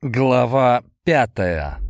Глава пятая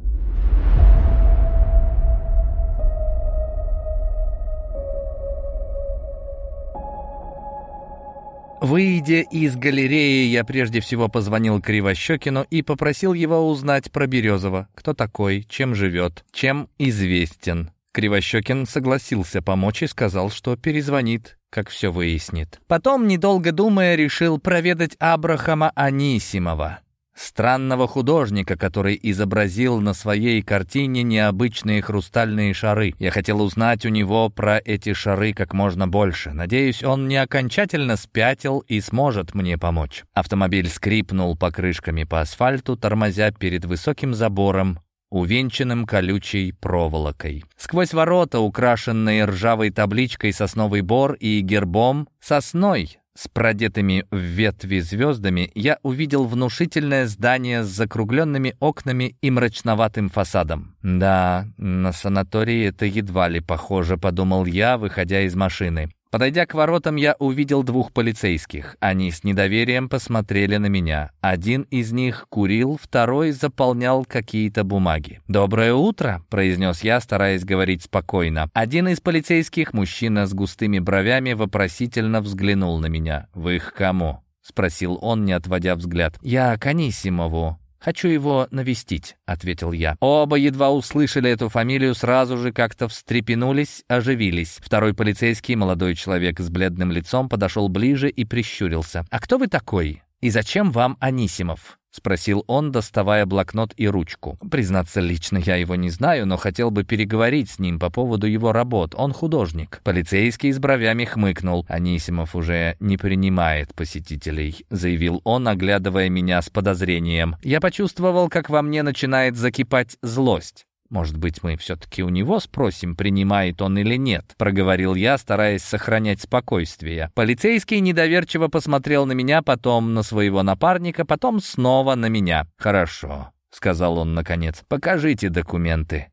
Выйдя из галереи, я прежде всего позвонил Кривощекину и попросил его узнать про Березова. Кто такой, чем живет, чем известен. Кривощекин согласился помочь и сказал, что перезвонит, как все выяснит. Потом, недолго думая, решил проведать Абрахама Анисимова. Странного художника, который изобразил на своей картине необычные хрустальные шары. Я хотел узнать у него про эти шары как можно больше. Надеюсь, он не окончательно спятил и сможет мне помочь. Автомобиль скрипнул покрышками по асфальту, тормозя перед высоким забором, увенчанным колючей проволокой. Сквозь ворота, украшенные ржавой табличкой «Сосновый бор» и гербом «Сосной», с продетыми в ветви звездами, я увидел внушительное здание с закругленными окнами и мрачноватым фасадом. «Да, на санатории это едва ли похоже», — подумал я, выходя из машины. Подойдя к воротам, я увидел двух полицейских. Они с недоверием посмотрели на меня. Один из них курил, второй заполнял какие-то бумаги. «Доброе утро», — произнес я, стараясь говорить спокойно. Один из полицейских, мужчина с густыми бровями, вопросительно взглянул на меня. «Вы их кому?» — спросил он, не отводя взгляд. «Я к Анисимову», «Хочу его навестить», — ответил я. Оба едва услышали эту фамилию, сразу же как-то встрепенулись, оживились. Второй полицейский, молодой человек с бледным лицом, подошел ближе и прищурился. «А кто вы такой? И зачем вам Анисимов?» — спросил он, доставая блокнот и ручку. «Признаться, лично я его не знаю, но хотел бы переговорить с ним по поводу его работ. Он художник». Полицейский с бровями хмыкнул. «Анисимов уже не принимает посетителей», — заявил он, оглядывая меня с подозрением. Я почувствовал, как во мне начинает закипать злость. «Может быть, мы все-таки у него спросим, принимает он или нет?» — проговорил я, стараясь сохранять спокойствие. Полицейский недоверчиво посмотрел на меня, потом на своего напарника, потом снова на меня. «Хорошо», — сказал он наконец, — «покажите документы».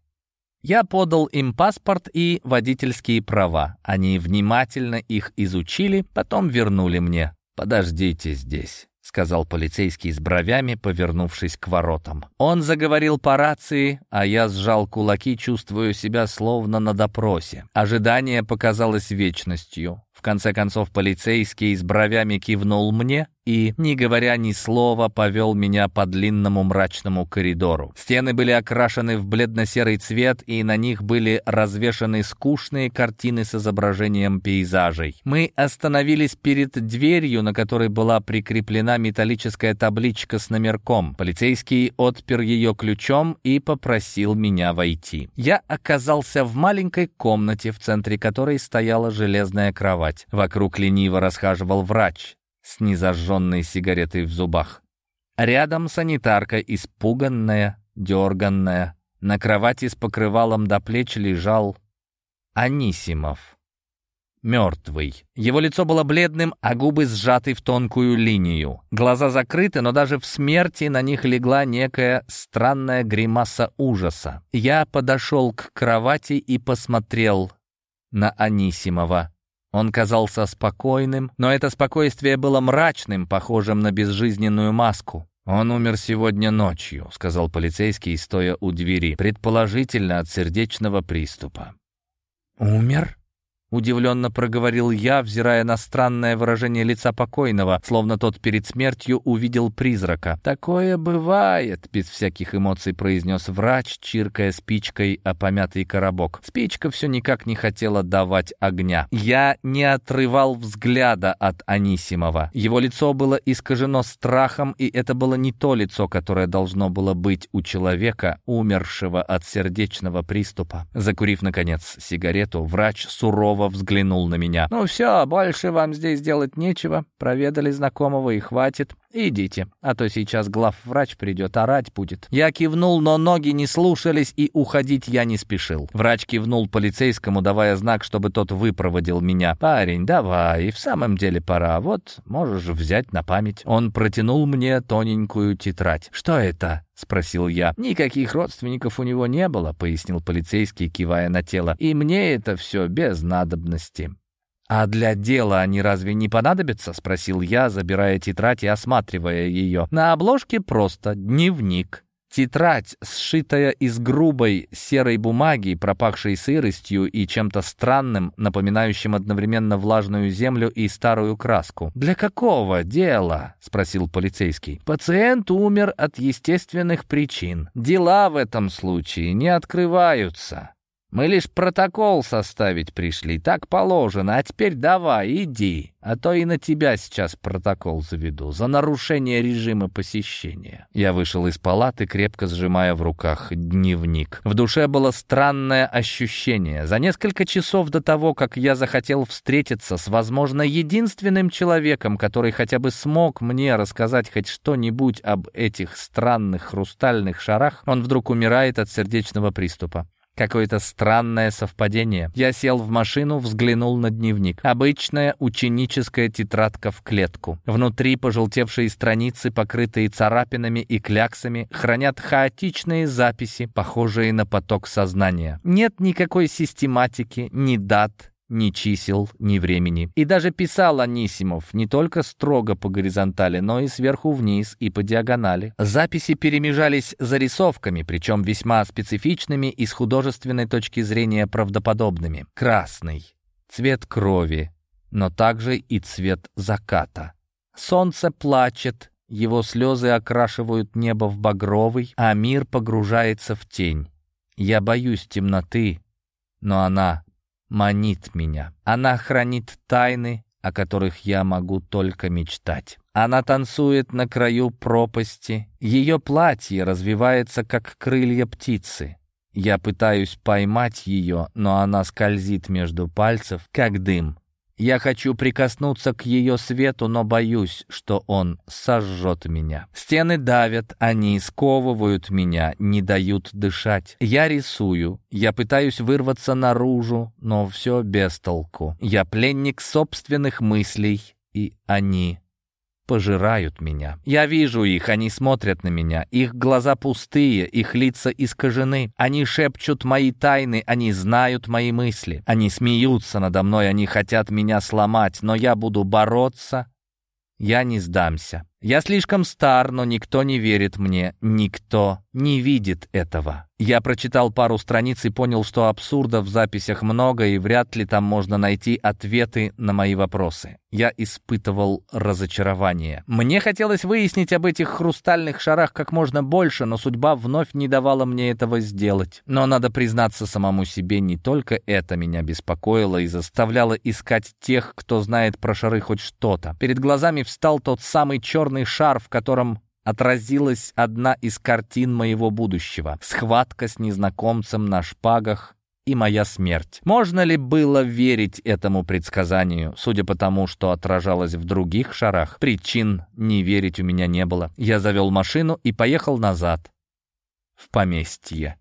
Я подал им паспорт и водительские права. Они внимательно их изучили, потом вернули мне. «Подождите здесь». — сказал полицейский с бровями, повернувшись к воротам. Он заговорил по рации, а я сжал кулаки, чувствуя себя словно на допросе. Ожидание показалось вечностью. Конце концов полицейский с бровями кивнул мне и, не говоря ни слова, повел меня по длинному мрачному коридору. Стены были окрашены в бледно-серый цвет, и на них были развешаны скучные картины с изображением пейзажей. Мы остановились перед дверью, на которой была прикреплена металлическая табличка с номерком. Полицейский отпер ее ключом и попросил меня войти. Я оказался в маленькой комнате, в центре которой стояла железная кровать кровать. Вокруг лениво расхаживал врач с незажженной сигаретой в зубах. Рядом санитарка, испуганная, дерганная. На кровати с покрывалом до плеч лежал Анисимов. Мертвый. Его лицо было бледным, а губы сжаты в тонкую линию. Глаза закрыты, но даже в смерти на них легла некая странная гримаса ужаса. Я подошел к кровати и посмотрел на Анисимова. Он казался спокойным, но это спокойствие было мрачным, похожим на безжизненную маску. «Он умер сегодня ночью», — сказал полицейский, стоя у двери, предположительно от сердечного приступа. «Умер?» Удивленно проговорил я, взирая на странное выражение лица покойного, словно тот перед смертью увидел призрака. «Такое бывает», — без всяких эмоций произнес врач, чиркая спичкой о помятый коробок. Спичка все никак не хотела давать огня. Я не отрывал взгляда от Анисимова. Его лицо было искажено страхом, и это было не то лицо, которое должно было быть у человека, умершего от сердечного приступа. Закурив, наконец, сигарету, врач сурово снова взглянул на меня. «Ну все, больше вам здесь делать нечего. Проведали знакомого и хватит. Идите, а то сейчас главврач придет, орать будет». Я кивнул, но ноги не слушались, и уходить я не спешил. Врач кивнул полицейскому, давая знак, чтобы тот выпроводил меня. «Парень, давай, и в самом деле пора. Вот, можешь взять на память». Он протянул мне тоненькую тетрадь. «Что это?» — спросил я. «Никаких родственников у него не было», — пояснил полицейский, кивая на тело. «И мне это все без надобности». «А для дела они разве не понадобятся?» — спросил я, забирая тетрадь и осматривая ее. На обложке просто «Дневник». Тетрадь, сшитая из грубой серой бумаги, пропахшей сыростью и чем-то странным, напоминающим одновременно влажную землю и старую краску. «Для какого дела?» — спросил полицейский. «Пациент умер от естественных причин. Дела в этом случае не открываются». Мы лишь протокол составить пришли, так положено. А теперь давай, иди, а то и на тебя сейчас протокол заведу за нарушение режима посещения». Я вышел из палаты, крепко сжимая в руках дневник. В душе было странное ощущение. За несколько часов до того, как я захотел встретиться с, возможно, единственным человеком, который хотя бы смог мне рассказать хоть что-нибудь об этих странных хрустальных шарах, он вдруг умирает от сердечного приступа. Какое-то странное совпадение. Я сел в машину, взглянул на дневник. Обычная ученическая тетрадка в клетку. Внутри пожелтевшие страницы, покрытые царапинами и кляксами, хранят хаотичные записи, похожие на поток сознания. Нет никакой систематики, ни дат, ни чисел, ни времени. И даже писал Анисимов не только строго по горизонтали, но и сверху вниз и по диагонали. Записи перемежались зарисовками, причем весьма специфичными и с художественной точки зрения правдоподобными. Красный — цвет крови, но также и цвет заката. Солнце плачет, его слезы окрашивают небо в багровый, а мир погружается в тень. Я боюсь темноты, но она манит меня. Она хранит тайны, о которых я могу только мечтать. Она танцует на краю пропасти. Ее платье развивается, как крылья птицы. Я пытаюсь поймать ее, но она скользит между пальцев, как дым. Я хочу прикоснуться к ее свету, но боюсь, что он сожжет меня. Стены давят, они сковывают меня, не дают дышать. Я рисую, я пытаюсь вырваться наружу, но все без толку. Я пленник собственных мыслей, и они пожирают меня. Я вижу их, они смотрят на меня. Их глаза пустые, их лица искажены. Они шепчут мои тайны, они знают мои мысли. Они смеются надо мной, они хотят меня сломать, но я буду бороться. Я не сдамся. Я слишком стар, но никто не верит мне, никто не видит этого. Я прочитал пару страниц и понял, что абсурда в записях много, и вряд ли там можно найти ответы на мои вопросы. Я испытывал разочарование. Мне хотелось выяснить об этих хрустальных шарах как можно больше, но судьба вновь не давала мне этого сделать. Но надо признаться самому себе, не только это меня беспокоило и заставляло искать тех, кто знает про шары хоть что-то. Перед глазами встал тот самый черный шар, в котором отразилась одна из картин моего будущего. Схватка с незнакомцем на шпагах и моя смерть. Можно ли было верить этому предсказанию? Судя по тому, что отражалось в других шарах, причин не верить у меня не было. Я завел машину и поехал назад, в поместье.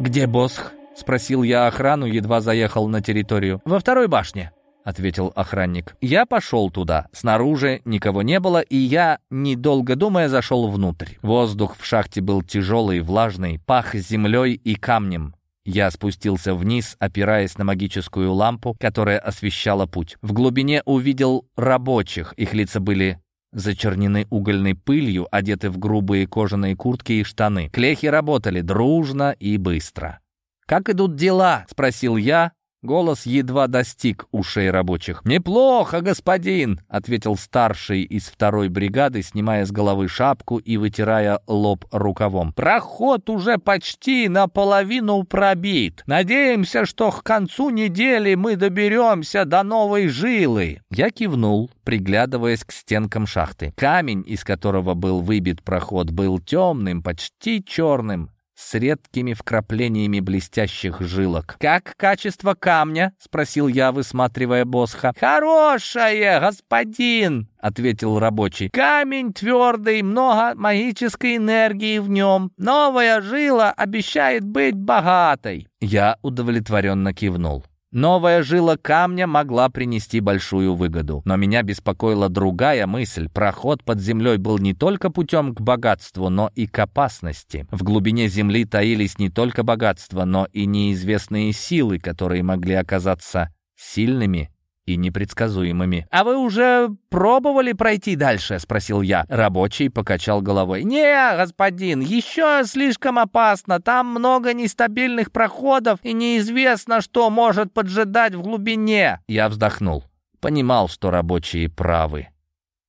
«Где Босх?» — спросил я охрану, едва заехал на территорию. «Во второй башне», — ответил охранник. Я пошел туда. Снаружи никого не было, и я, недолго думая, зашел внутрь. Воздух в шахте был тяжелый, влажный, пах землей и камнем. Я спустился вниз, опираясь на магическую лампу, которая освещала путь. В глубине увидел рабочих. Их лица были зачернены угольной пылью, одеты в грубые кожаные куртки и штаны. Клехи работали дружно и быстро. «Как идут дела?» — спросил я. Голос едва достиг ушей рабочих. «Неплохо, господин!» — ответил старший из второй бригады, снимая с головы шапку и вытирая лоб рукавом. «Проход уже почти наполовину пробит. Надеемся, что к концу недели мы доберемся до новой жилы». Я кивнул, приглядываясь к стенкам шахты. Камень, из которого был выбит проход, был темным, почти черным, с редкими вкраплениями блестящих жилок. «Как качество камня?» — спросил я, высматривая Босха. «Хорошее, господин!» — ответил рабочий. «Камень твердый, много магической энергии в нем. Новая жила обещает быть богатой». Я удовлетворенно кивнул. Новая жила камня могла принести большую выгоду. Но меня беспокоила другая мысль. Проход под землей был не только путем к богатству, но и к опасности. В глубине земли таились не только богатства, но и неизвестные силы, которые могли оказаться сильными и непредсказуемыми. «А вы уже пробовали пройти дальше?» — спросил я. Рабочий покачал головой. «Не, господин, еще слишком опасно. Там много нестабильных проходов, и неизвестно, что может поджидать в глубине». Я вздохнул. Понимал, что рабочие правы.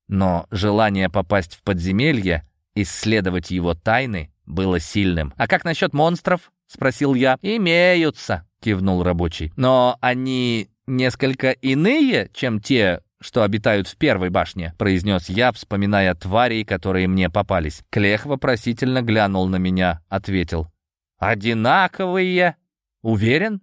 Но желание попасть в подземелье, исследовать его тайны, было сильным. «А как насчет монстров?» — спросил я. «Имеются», — кивнул рабочий. «Но они несколько иные, чем те, что обитают в первой башне», — произнес я, вспоминая тварей, которые мне попались. Клех вопросительно глянул на меня, ответил. «Одинаковые? Уверен?»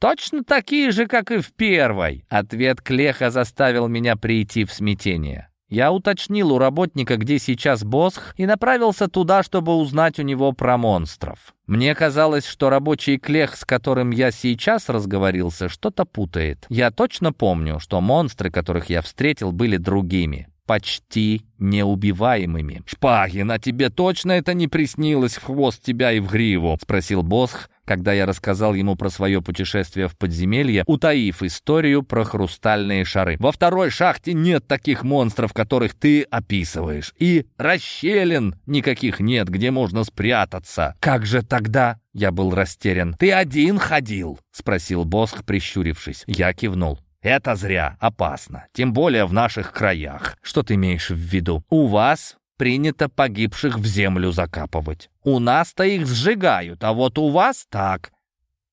«Точно такие же, как и в первой!» Ответ Клеха заставил меня прийти в смятение. Я уточнил у работника, где сейчас Босх, и направился туда, чтобы узнать у него про монстров. Мне казалось, что рабочий клех, с которым я сейчас разговорился, что-то путает. Я точно помню, что монстры, которых я встретил, были другими почти неубиваемыми. «Шпагин, а тебе точно это не приснилось в хвост тебя и в гриву?» — спросил Босх, когда я рассказал ему про свое путешествие в подземелье, утаив историю про хрустальные шары. «Во второй шахте нет таких монстров, которых ты описываешь. И расщелин никаких нет, где можно спрятаться. Как же тогда?» Я был растерян. «Ты один ходил?» — спросил Босх, прищурившись. Я кивнул. Это зря, опасно, тем более в наших краях. Что ты имеешь в виду? У вас принято погибших в землю закапывать. У нас-то их сжигают, а вот у вас так.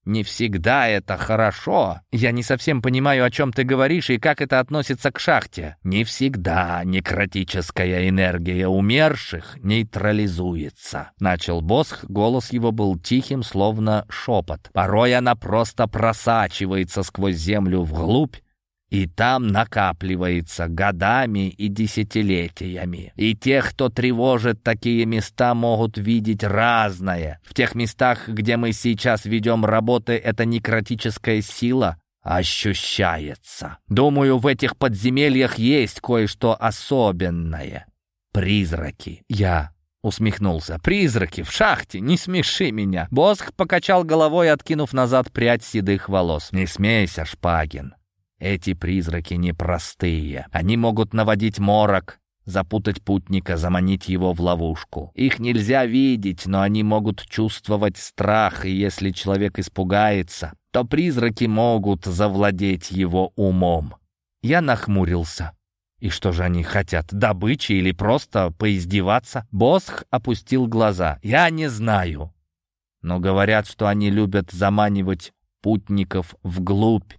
Не всегда это хорошо. Я не совсем понимаю, о чем ты говоришь и как это относится к шахте. Не всегда некротическая энергия умерших нейтрализуется. Начал Босх, голос его был тихим, словно шепот. Порой она просто просачивается сквозь землю вглубь, и там накапливается годами и десятилетиями. И тех, кто тревожит такие места, могут видеть разное. В тех местах, где мы сейчас ведем работы, эта некротическая сила ощущается. Думаю, в этих подземельях есть кое-что особенное. Призраки. Я Усмехнулся. «Призраки в шахте! Не смеши меня!» Босх покачал головой, откинув назад прядь седых волос. «Не смейся, Шпагин. Эти призраки непростые. Они могут наводить морок, запутать путника, заманить его в ловушку. Их нельзя видеть, но они могут чувствовать страх, и если человек испугается, то призраки могут завладеть его умом. Я нахмурился. И что же они хотят, добычи или просто поиздеваться? Босх опустил глаза. Я не знаю. Но говорят, что они любят заманивать путников вглубь,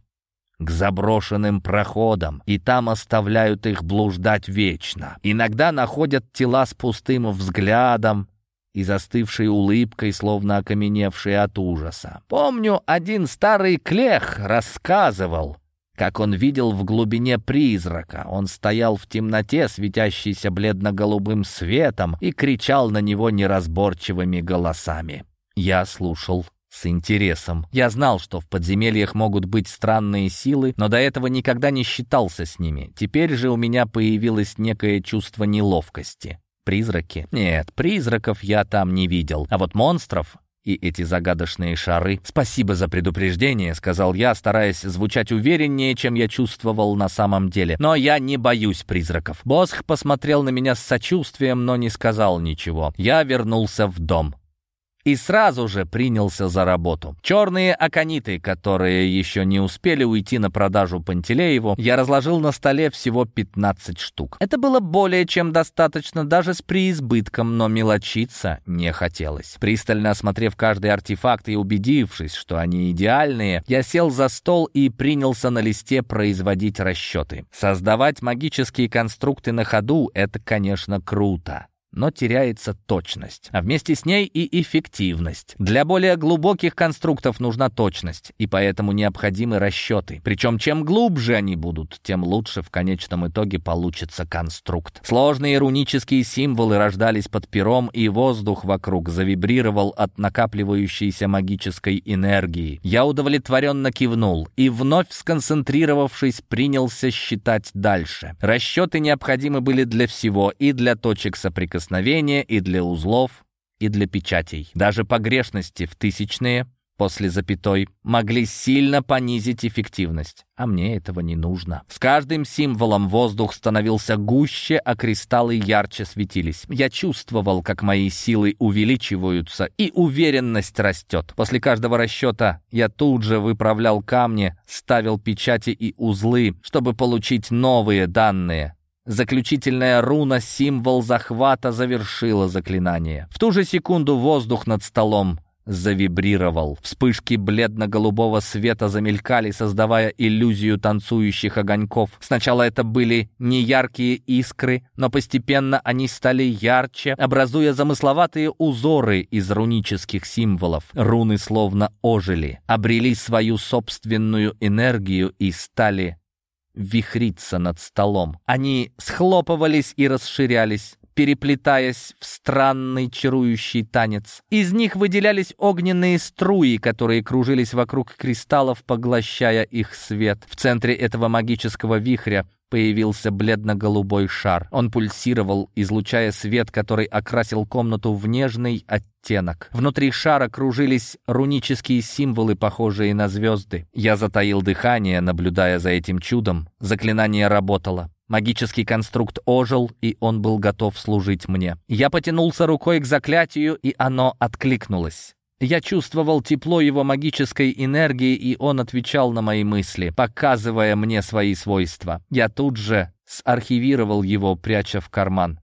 к заброшенным проходам, и там оставляют их блуждать вечно. Иногда находят тела с пустым взглядом и застывшей улыбкой, словно окаменевшие от ужаса. Помню, один старый клех рассказывал, как он видел в глубине призрака. Он стоял в темноте, светящейся бледно-голубым светом, и кричал на него неразборчивыми голосами. Я слушал с интересом. Я знал, что в подземельях могут быть странные силы, но до этого никогда не считался с ними. Теперь же у меня появилось некое чувство неловкости. Призраки? Нет, призраков я там не видел. А вот монстров и эти загадочные шары. «Спасибо за предупреждение», — сказал я, стараясь звучать увереннее, чем я чувствовал на самом деле. «Но я не боюсь призраков». Босх посмотрел на меня с сочувствием, но не сказал ничего. Я вернулся в дом и сразу же принялся за работу. Черные акониты, которые еще не успели уйти на продажу Пантелееву, я разложил на столе всего 15 штук. Это было более чем достаточно даже с преизбытком, но мелочиться не хотелось. Пристально осмотрев каждый артефакт и убедившись, что они идеальные, я сел за стол и принялся на листе производить расчеты. Создавать магические конструкты на ходу — это, конечно, круто. Но теряется точность, а вместе с ней и эффективность. Для более глубоких конструктов нужна точность, и поэтому необходимы расчеты. Причем чем глубже они будут, тем лучше в конечном итоге получится конструкт. Сложные рунические символы рождались под пером, и воздух вокруг завибрировал от накапливающейся магической энергии. Я удовлетворенно кивнул и, вновь сконцентрировавшись, принялся считать дальше. Расчеты необходимы были для всего, и для точек соприкосновения, соприкосновения и для узлов, и для печатей. Даже погрешности в тысячные после запятой могли сильно понизить эффективность. А мне этого не нужно. С каждым символом воздух становился гуще, а кристаллы ярче светились. Я чувствовал, как мои силы увеличиваются, и уверенность растет. После каждого расчета я тут же выправлял камни, ставил печати и узлы, чтобы получить новые данные. Заключительная руна, символ захвата, завершила заклинание. В ту же секунду воздух над столом завибрировал. Вспышки бледно-голубого света замелькали, создавая иллюзию танцующих огоньков. Сначала это были неяркие искры, но постепенно они стали ярче, образуя замысловатые узоры из рунических символов. Руны словно ожили, обрели свою собственную энергию и стали вихриться над столом. Они схлопывались и расширялись, переплетаясь в странный чарующий танец. Из них выделялись огненные струи, которые кружились вокруг кристаллов, поглощая их свет. В центре этого магического вихря появился бледно-голубой шар. Он пульсировал, излучая свет, который окрасил комнату в нежный оттенок. Внутри шара кружились рунические символы, похожие на звезды. Я затаил дыхание, наблюдая за этим чудом. Заклинание работало. Магический конструкт ожил, и он был готов служить мне. Я потянулся рукой к заклятию, и оно откликнулось. Я чувствовал тепло его магической энергии, и он отвечал на мои мысли, показывая мне свои свойства. Я тут же сархивировал его, пряча в карман.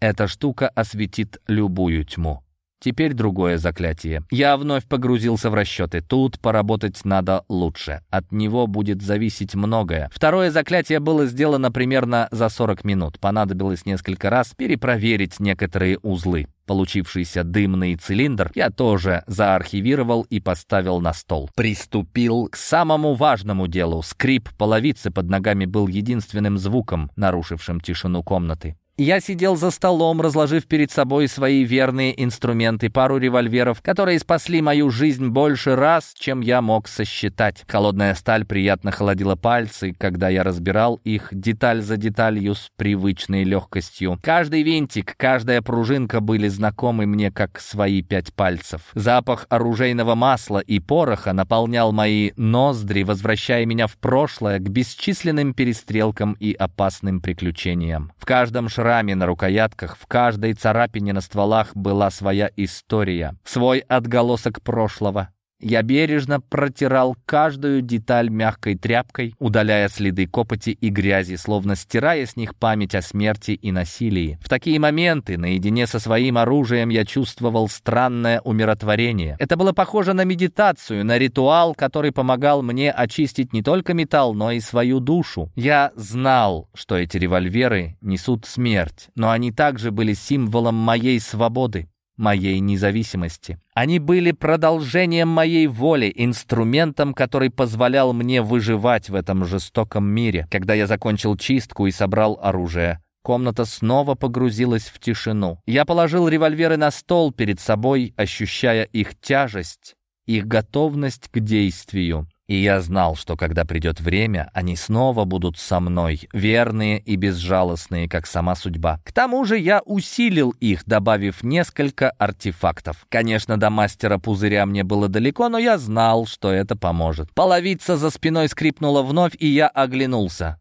Эта штука осветит любую тьму. Теперь другое заклятие. Я вновь погрузился в расчеты. Тут поработать надо лучше. От него будет зависеть многое. Второе заклятие было сделано примерно за 40 минут. Понадобилось несколько раз перепроверить некоторые узлы. Получившийся дымный цилиндр я тоже заархивировал и поставил на стол. Приступил к самому важному делу. Скрип половицы под ногами был единственным звуком, нарушившим тишину комнаты. Я сидел за столом, разложив перед собой свои верные инструменты, пару револьверов, которые спасли мою жизнь больше раз, чем я мог сосчитать. Холодная сталь приятно холодила пальцы, когда я разбирал их деталь за деталью с привычной легкостью. Каждый винтик, каждая пружинка были знакомы мне как свои пять пальцев. Запах оружейного масла и пороха наполнял мои ноздри, возвращая меня в прошлое к бесчисленным перестрелкам и опасным приключениям. В каждом шраме на рукоятках, в каждой царапине на стволах была своя история, свой отголосок прошлого. Я бережно протирал каждую деталь мягкой тряпкой, удаляя следы копоти и грязи, словно стирая с них память о смерти и насилии. В такие моменты, наедине со своим оружием, я чувствовал странное умиротворение. Это было похоже на медитацию, на ритуал, который помогал мне очистить не только металл, но и свою душу. Я знал, что эти револьверы несут смерть, но они также были символом моей свободы моей независимости. Они были продолжением моей воли, инструментом, который позволял мне выживать в этом жестоком мире. Когда я закончил чистку и собрал оружие, комната снова погрузилась в тишину. Я положил револьверы на стол перед собой, ощущая их тяжесть, их готовность к действию. И я знал, что когда придет время, они снова будут со мной, верные и безжалостные, как сама судьба. К тому же я усилил их, добавив несколько артефактов. Конечно, до мастера пузыря мне было далеко, но я знал, что это поможет. Половица за спиной скрипнула вновь, и я оглянулся.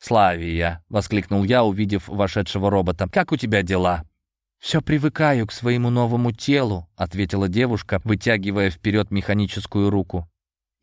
«Славия!» — воскликнул я, увидев вошедшего робота. «Как у тебя дела?» «Все привыкаю к своему новому телу», — ответила девушка, вытягивая вперед механическую руку.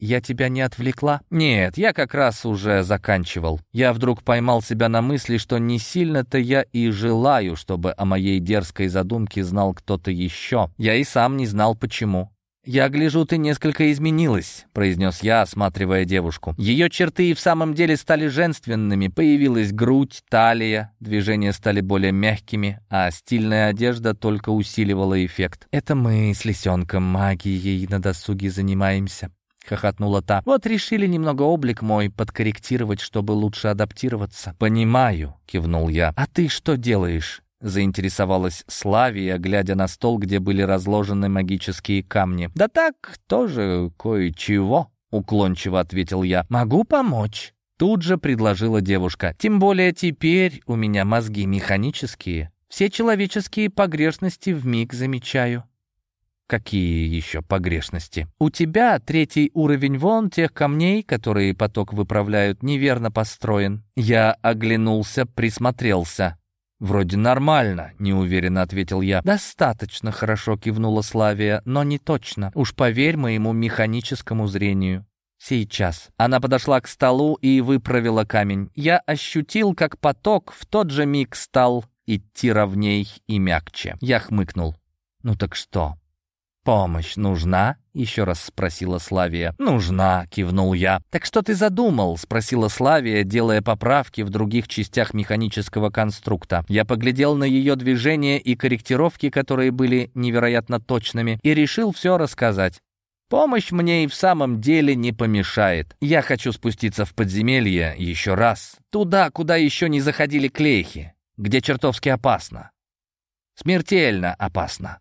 «Я тебя не отвлекла?» «Нет, я как раз уже заканчивал. Я вдруг поймал себя на мысли, что не сильно-то я и желаю, чтобы о моей дерзкой задумке знал кто-то еще. Я и сам не знал, почему. «Я гляжу, ты несколько изменилась», — произнес я, осматривая девушку. Ее черты и в самом деле стали женственными. Появилась грудь, талия, движения стали более мягкими, а стильная одежда только усиливала эффект. «Это мы с лисенком магией на досуге занимаемся», — хохотнула та. «Вот решили немного облик мой подкорректировать, чтобы лучше адаптироваться». «Понимаю», — кивнул я. «А ты что делаешь?» заинтересовалась Славия, глядя на стол, где были разложены магические камни. «Да так, тоже кое-чего», — уклончиво ответил я. «Могу помочь». Тут же предложила девушка. «Тем более теперь у меня мозги механические. Все человеческие погрешности в миг замечаю». «Какие еще погрешности?» «У тебя третий уровень вон тех камней, которые поток выправляют, неверно построен». Я оглянулся, присмотрелся. «Вроде нормально», — неуверенно ответил я. «Достаточно хорошо», — кивнула Славия, — «но не точно. Уж поверь моему механическому зрению». «Сейчас». Она подошла к столу и выправила камень. Я ощутил, как поток в тот же миг стал идти ровней и мягче. Я хмыкнул. «Ну так что, «Помощь нужна?» — еще раз спросила Славия. «Нужна», — кивнул я. «Так что ты задумал?» — спросила Славия, делая поправки в других частях механического конструкта. Я поглядел на ее движения и корректировки, которые были невероятно точными, и решил все рассказать. Помощь мне и в самом деле не помешает. Я хочу спуститься в подземелье еще раз. Туда, куда еще не заходили клейхи, где чертовски опасно. Смертельно опасно.